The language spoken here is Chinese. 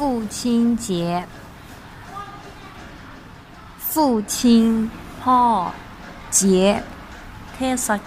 父亲节，父亲พ่节。เทศ